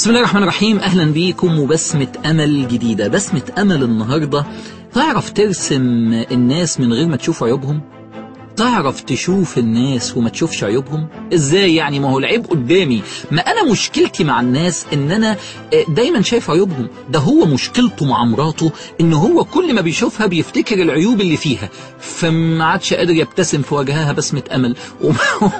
بسم الله الرحمن الرحيم. أهلا بيكم وبسمة أمل جديدة. بسمة أمل النهاردة. تعرف ترسم الناس من غير ما تشوف عيوبهم؟ تعرف تشوف الناس وما تشوفش عيوبهم؟ إزاي يعني؟ ما هو العيب قدامي. ما أنا مشكلتي مع الناس إن أنا دايما شايف عيوبهم. ده هو مشكلته مع مراته إن هو كل ما بيشوفها بيفتكر العيوب اللي فيها. فما عادش قادر يبتسم في وجهها بسمة أمل.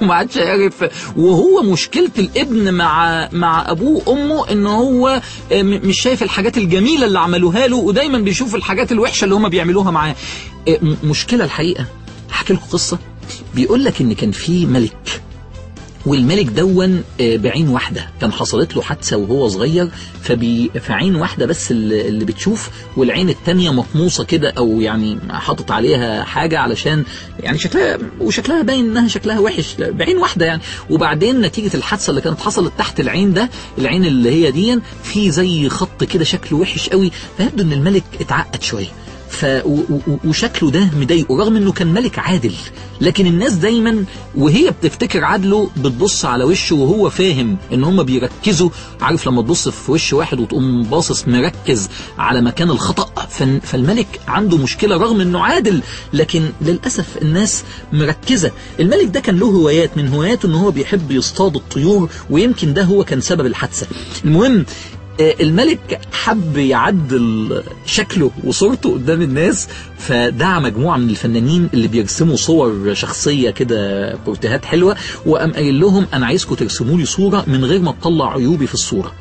وما عادش عارف. وهو مشكلة الابن مع مع أبوه وأمه إن هو مش شايف الحاجات الجميلة اللي عملوها له ودايما بيشوف الحاجات الوحشة اللي هم بيعملوها معاه. مشكلة الحقيقة. احكي لكم قصة. بيقول لك إن كان في ملك والملك دون بعين واحدة. كان حصلت له حادثة وهو صغير فبي فعين واحدة بس اللي بتشوف والعين التانية مطموسة كده أو يعني حاطط عليها حاجة علشان يعني شكلها وشكلها باين إنها شكلها وحش. بعين واحدة يعني. وبعدين نتيجة الحادثة اللي كانت حصلت تحت العين ده العين اللي هي دي في زي خط كده شكله وحش قوي فيبدو إن الملك اتعقد شوية. ف وشكله ده مضايقه رغم إنه كان ملك عادل لكن الناس دايما وهي بتفتكر عدله بتبص على وشه وهو فاهم إن هم بيركزوا. عارف لما تبص في وش واحد وتقوم باصص مركز على مكان الخطأ فالملك عنده مشكلة رغم إنه عادل لكن للأسف الناس مركزة. الملك ده كان له هوايات من هواياته إن هو بيحب يصطاد الطيور ويمكن ده هو كان سبب الحادثة. المهم الملك حب يعدل شكله وصورته قدام الناس فدعا مجموعة من الفنانين اللي بيرسموا صور شخصية كده بورتهات حلوة وقام قايل لهم أنا عايزكم ترسموا لي صورة من غير ما تطلع عيوبي في الصورة.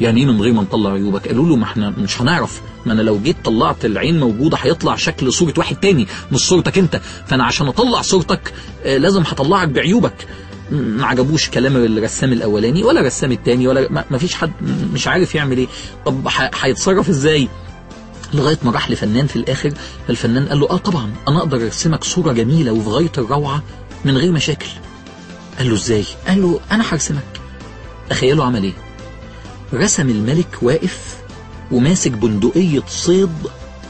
يعني إيه من غير ما نطلع عيوبك؟ قالوا له ما إحنا مش هنعرف ما أنا لو جيت طلعت العين موجودة هيطلع شكل صورة واحد تاني مش صورتك أنت. فأنا عشان أطلع صورتك لازم هطلعك بعيوبك. ما عجبوش كلام الرسام الأولاني ولا الرسام التاني ولا ما فيش حد مش عارف يعمل إيه. طب هيتصرف إزاي؟ لغاية ما راح لفنان في الآخر فالفنان قال له آه طبعا أنا أقدر أرسمك صورة جميلة وفي غاية الروعة من غير مشاكل. قال له إزاي؟ قال له أنا هرسمك. تخيلوا عمل إيه؟ رسم الملك واقف وماسك بندقية صيد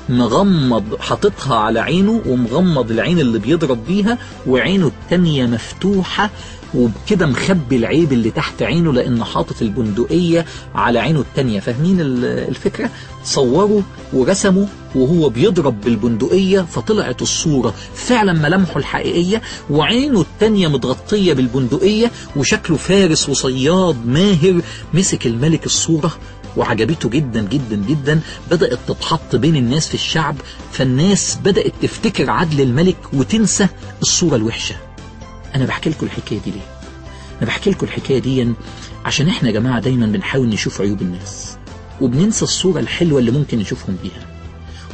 مغمض حاططها على عينه ومغمض العين اللي بيضرب بيها وعينه التانية مفتوحة وبكده مخبي العيب اللي تحت عينه لأن حاطط البندقية على عينه التانية فاهمين الفكرة؟ صوروا ورسموا وهو بيضرب بالبندقية فطلعت الصورة فعلا ملامحه الحقيقية وعينه التانية متغطية بالبندقية وشكله فارس وصياد ماهر مسك الملك الصورة وعجبته جدا جدا جدا. بدأت تتحط بين الناس في الشعب فالناس بدأت تفتكر عدل الملك وتنسى الصورة الوحشة. أنا بحكي لكم الحكاية دي ليه؟ أنا بحكي لكم الحكاية دي عشان إحنا يا جماعة دايما بنحاول نشوف عيوب الناس وبننسى الصورة الحلوة اللي ممكن نشوفهم بيها.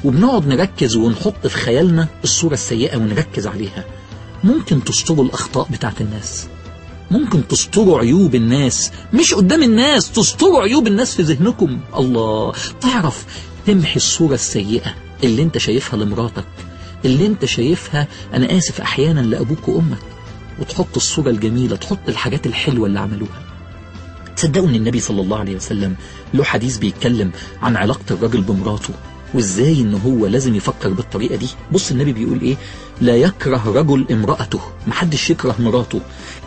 وبنقعد نركز ونحط في خيالنا الصورة السيئة ونركز عليها. ممكن تستروا الأخطاء بتاعت الناس. ممكن تستروا عيوب الناس. مش قدام الناس تستروا عيوب الناس في ذهنكم. الله تعرف تمحي الصورة السيئة اللي انت شايفها لمراتك اللي انت شايفها أنا آسف أحيانا لأبوك وأمك. وتحط الصورة الجميلة تحط الحاجات الحلوة اللي عملوها. تصدقوا إن النبي صلى الله عليه وسلم له حديث بيتكلم عن علاقة الراجل بمراته؟ وازاي إن هو لازم يفكر بالطريقة دي؟ بص النبي بيقول إيه؟ لا يكره رجل امرأته محدش يكره مراته.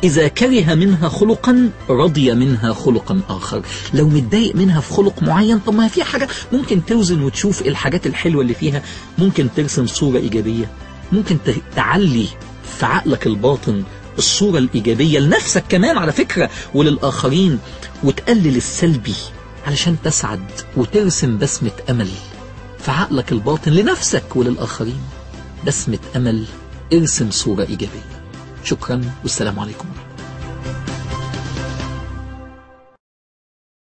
إذا كره منها خلقا رضي منها خلقا آخر. لو متضايق منها في خلق معين طب ما في حاجة. ممكن توزن وتشوف الحاجات الحلوة اللي فيها. ممكن ترسم صورة إيجابية. ممكن تعلي في عقلك الباطن الصورة الإيجابية لنفسك كمان على فكرة وللآخرين وتقلل السلبي علشان تسعد وترسم بسمة أمل. في عقلك الباطن لنفسك وللآخرين. بسمة أمل ارسم صورة إيجابية. شكرا والسلام عليكم.